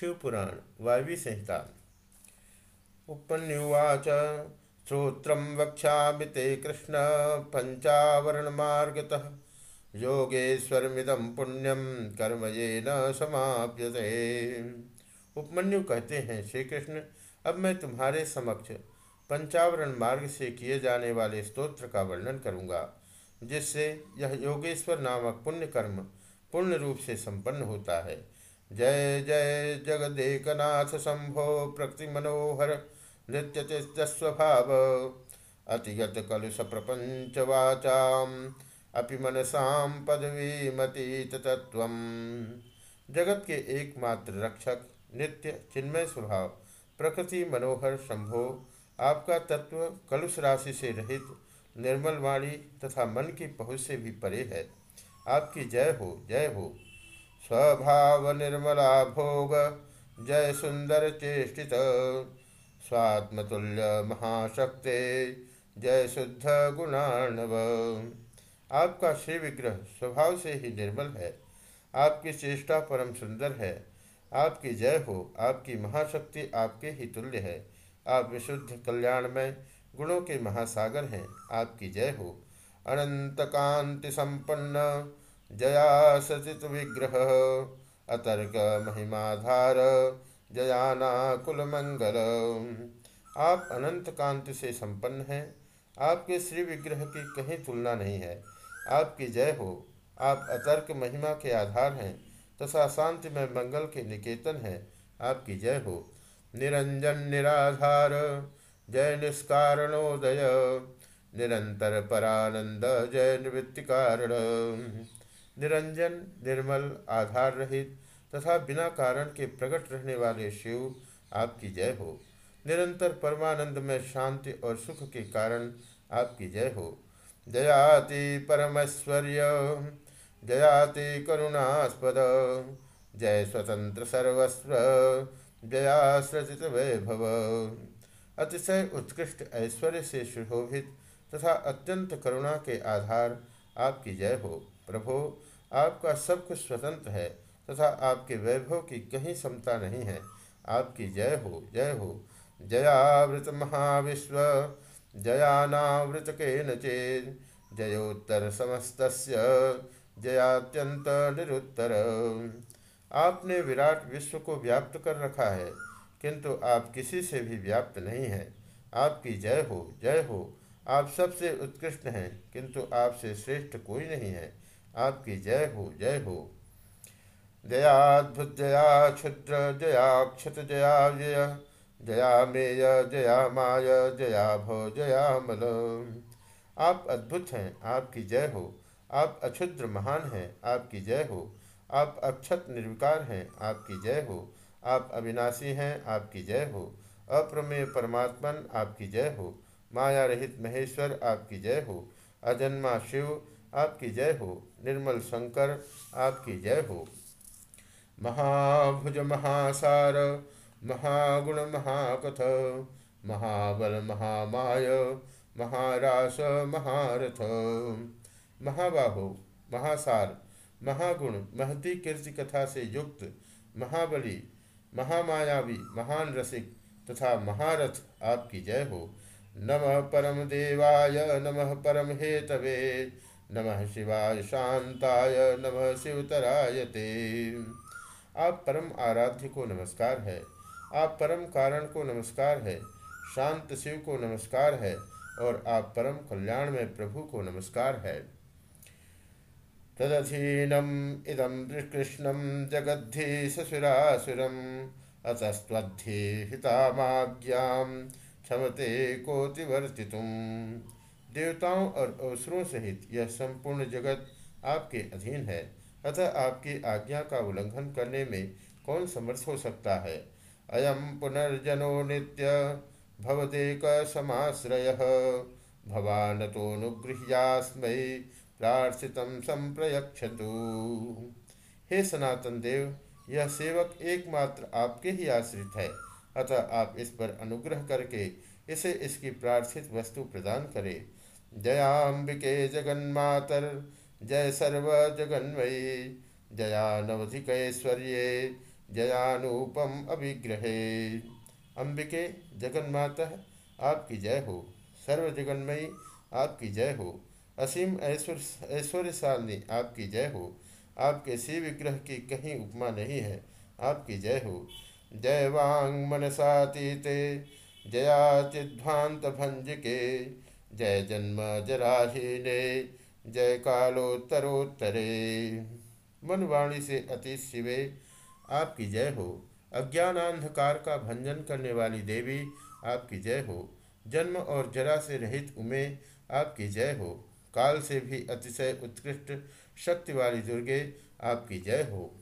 शिवपुराण, वायवी संहिता। उपन्युवाच श्रोत्रम वक्षा ते कृष्ण पंचावरण पंचावरणमार्गतः योगेश्वरमिदं पुण्यम कर्म ये न समाप्यते। उपमन्यु कहते हैं, श्री कृष्ण, अब मैं तुम्हारे समक्ष पंचावरण मार्ग से किए जाने वाले स्तोत्र का वर्णन करूँगा, जिससे यह योगेश्वर नामक पुण्य कर्म पूर्ण रूप से संपन्न होता है। जय जय जगदेकनाथ शंभो प्रकृति मनोहर नृत्य स्वभाव। अतिगत कलुष प्रपंच वाचाम, अपि मनसाम पदवी मतीत तत्व जगत के एकमात्र रक्षक, नित्य चिन्मय स्वभाव, प्रकृति मनोहर शंभो, आपका तत्व कलुष राशि से रहित, निर्मल वाणी तथा मन की पहुँच से भी परे है। आपकी जय हो जय हो। स्वभाव निर्मला भोग जय सुंदर चेष्टित स्वात्मतुल्य महाशक्ति जय शुद्ध गुणाणव आपका श्री विग्रह स्वभाव से ही निर्मल है। आपकी चेष्टा परम सुंदर है। आपकी जय हो, आपकी महाशक्ति आपके ही तुल्य है। आप विशुद्ध कल्याण में गुणों के महासागर हैं। आपकी जय हो। अनंत कांति संपन्न जया सचित विग्रह, अतर्क महिमाधार, जयाना कुल मंगल आप अनंत कांति से संपन्न हैं। आपके श्री विग्रह की कहीं तुलना नहीं है। आपकी जय हो। आप अतर्क महिमा के आधार हैं, तथा शांति में मंगल के निकेतन हैं। आपकी जय हो। निरंजन निराधार, जय निष्कारणोदय। निरंतर परानंद, जय निवृत्ति कारण निरंजन, निर्मल, आधार रहित तथा बिना कारण के प्रकट रहने वाले शिव, आपकी जय हो। निरंतर परमानंद में शांति और सुख के कारण आपकी जय हो। जयाति परमैश्वर्य, जयाति करुणास्पद, जय स्वतंत्र सर्वस्व जया सृजित वैभव। अतिशय उत्कृष्ट ऐश्वर्य से सुशोभित तथा अत्यंत करुणा के आधार आपकी जय हो। प्रभो आपका सब कुछ स्वतंत्र है तथा आपके वैभव की कहीं समता नहीं है। आपकी जय हो जय हो। जयावृत महाविश्व, जयानावृत के नचेत जयोत्तर समस्त जयात्यंत निरुत्तर। आपने विराट विश्व को व्याप्त कर रखा है, किंतु आप किसी से भी व्याप्त नहीं हैं। आपकी जय हो जय हो। आप सबसे उत्कृष्ट हैं, किंतु आपसे श्रेष्ठ कोई नहीं है। आपकी जय हो जय हो। जयाद्भुत जया क्षुद्र, जया क्षत, जया व्यय। जया मेय, जया माय, जया भो जया मल। आप अद्भुत हैं, आपकी जय हो। आप अक्षुद्र महान हैं, आपकी जय हो। आप अक्षत निर्विकार हैं, आपकी जय हो। आप अविनाशी हैं, आपकी जय हो। अप्रमेय परमात्मन, आपकी जय हो। माया रहित महेश्वर, आपकी जय हो। अजन्मा शिव आपकी जय हो। निर्मल शंकर, आपकी जय हो। महाभुज, महासार, महागुण, महाकथ, महाबल, महामाय, महारास, महारथ, महाबाहो, महासार, महागुण, महती कीर्ति कथा से युक्त, महाबली, महामायावी, महान रसिक तथा महारथ आपकी जय हो। नमः परम देवाय नमः परम हेतवे नमः शिवाय शांताय, नमः शिवतराय ते। आप परम आराध्य को नमस्कार है, आप परम कारण को नमस्कार है, शांत शिव को नमस्कार है, और आप परम कल्याण में प्रभु को नमस्कार है। तदधीनम इदम कृष्णम जगद्धि ससुरासुरम अतस्त्वद्धि हितामाज्ञा क्षमते कोतिवर्तितुम देवताओं और अवसरों सहित यह संपूर्ण जगत आपके अधीन है। अतः आपकी आज्ञा का उल्लंघन करने में कौन समर्थ हो सकता है? अयम पुनर्जनो नित्य भवदेक समाश्रय। भवान तो अनुगृह्यास्मय प्रार्थित संप्रयक्षतु हे सनातन देव, यह सेवक एकमात्र आपके ही आश्रित है। अतः आप इस पर अनुग्रह करके इसे इसकी प्रार्थित वस्तु प्रदान करें। जयांबिके जगन्मातर, जय सर्व जगन्मयी। जया नवधिकैश्वर्ये जयानुपम अभिग्रहे। अंबिके जगन्माता, आपकी जय हो। सर्व जगन्मयी, आपकी जय हो। असीम ऐश्वर्य, ऐश्वर्यशालिनी, आपकी जय हो। आपके शिव विग्रह की कहीं उपमा नहीं है। आपकी जय हो। जय वांग मनसातीते जयाचिध्वांत भंज के जय जन्म जराहीने जय कालोत्तरोत्तरे। मनवाणी से अति शिवे, आपकी जय हो। अज्ञानांधकार का भंजन करने वाली देवी, आपकी जय हो। जन्म और जरा से रहित उमे, आपकी जय हो। काल से भी अतिशय उत्कृष्ट शक्ति वाली दुर्गे, आपकी जय हो।